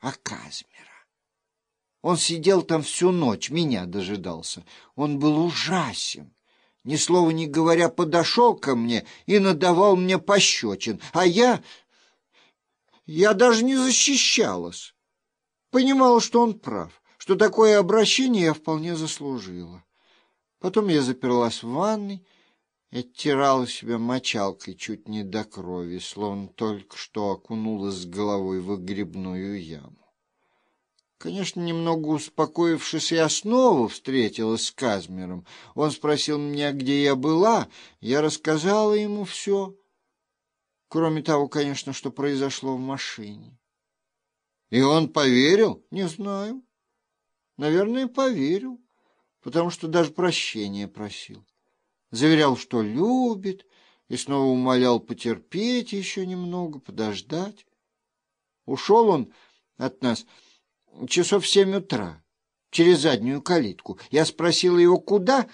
а Казмера. Он сидел там всю ночь, меня дожидался. Он был ужасен. Ни слова не говоря, подошел ко мне и надавал мне пощечин, а я... Я даже не защищалась. Понимала, что он прав, что такое обращение я вполне заслужила. Потом я заперлась в ванной оттирала себя мочалкой чуть не до крови, словно только что окунулась головой в грибную яму. Конечно, немного успокоившись, я снова встретилась с Казмером. Он спросил меня, где я была. Я рассказала ему все. Кроме того, конечно, что произошло в машине. И он поверил? Не знаю. Наверное, поверил, потому что даже прощения просил. Заверял, что любит, и снова умолял потерпеть еще немного, подождать. Ушел он от нас часов в семь утра, через заднюю калитку. Я спросила его, куда?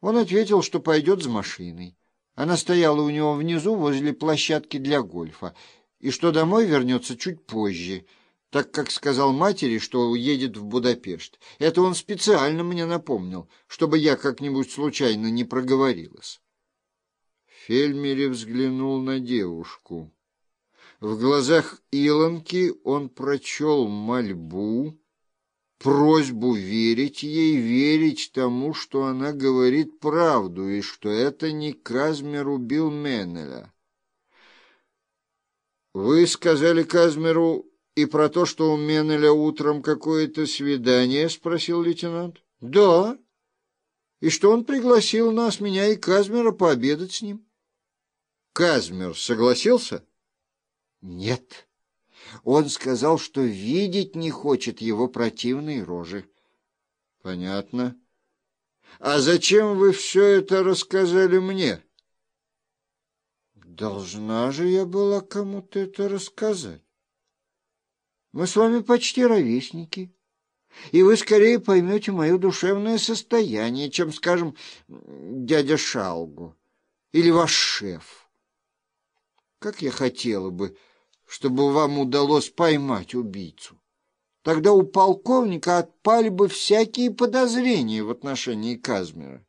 Он ответил, что пойдет за машиной. Она стояла у него внизу, возле площадки для гольфа, и что домой вернется чуть позже, так как сказал матери, что уедет в Будапешт. Это он специально мне напомнил, чтобы я как-нибудь случайно не проговорилась. Фельмери взглянул на девушку. В глазах Илонки он прочел мольбу, просьбу верить ей, верить тому, что она говорит правду, и что это не Казмер убил Меннеля. «Вы сказали Казмеру и про то, что у Меннеля утром какое-то свидание?» — спросил лейтенант. «Да. И что он пригласил нас, меня и Казмера, пообедать с ним?» «Казмер согласился?» Нет. Он сказал, что видеть не хочет его противной рожи. Понятно. А зачем вы все это рассказали мне? Должна же я была кому-то это рассказать. Мы с вами почти ровесники, и вы скорее поймете мое душевное состояние, чем, скажем, дядя Шалгу или ваш шеф. Как я хотела бы чтобы вам удалось поймать убийцу. Тогда у полковника отпали бы всякие подозрения в отношении Казмера.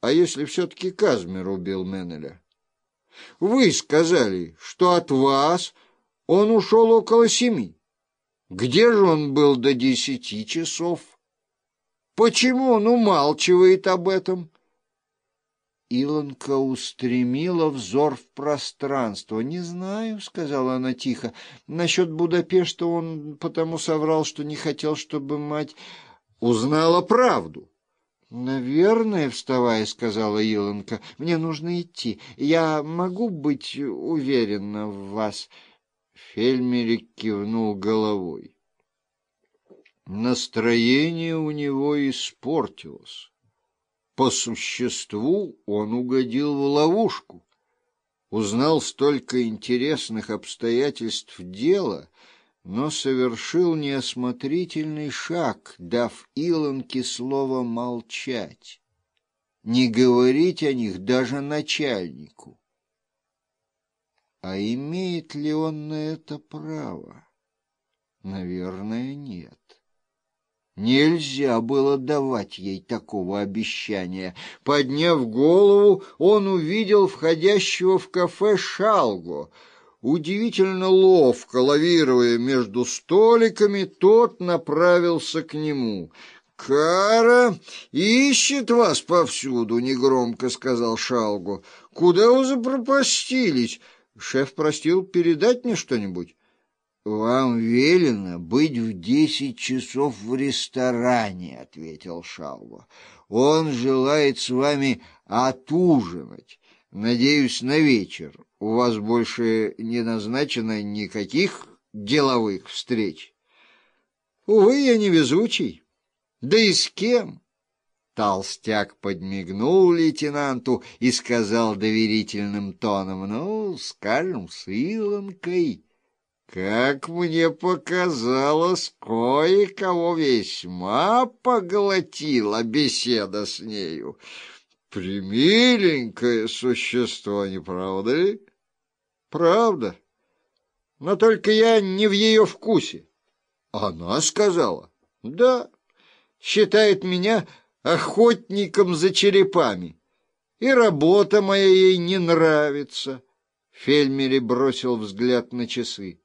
А если все-таки Казмер убил Меннеля? Вы сказали, что от вас он ушел около семи. Где же он был до десяти часов? Почему он умалчивает об этом? Илонка устремила взор в пространство. «Не знаю», — сказала она тихо. «Насчет Будапешта он потому соврал, что не хотел, чтобы мать узнала правду». «Наверное, вставая, — сказала Илонка, — мне нужно идти. Я могу быть уверена в вас?» Фельмерик кивнул головой. Настроение у него испортилось. По существу он угодил в ловушку, узнал столько интересных обстоятельств дела, но совершил неосмотрительный шаг, дав Илонке слово молчать, не говорить о них даже начальнику. А имеет ли он на это право? Наверное, нет. Нельзя было давать ей такого обещания. Подняв голову, он увидел входящего в кафе Шалго. Удивительно ловко, лавируя между столиками, тот направился к нему. «Кара ищет вас повсюду», — негромко сказал Шалго. «Куда вы запропастились? Шеф просил передать мне что-нибудь?» «Вам велено быть в десять часов в ресторане», — ответил Шалва. «Он желает с вами отужинать. Надеюсь, на вечер. У вас больше не назначено никаких деловых встреч». «Увы, я невезучий. Да и с кем?» Толстяк подмигнул лейтенанту и сказал доверительным тоном, «Ну, скажем, с Илонкой». Как мне показалось, кое-кого весьма поглотила беседа с нею. Примиленькое существо, не правда ли? Правда. но только я не в ее вкусе. Она сказала, да, считает меня охотником за черепами, и работа моя ей не нравится. Фельмери бросил взгляд на часы.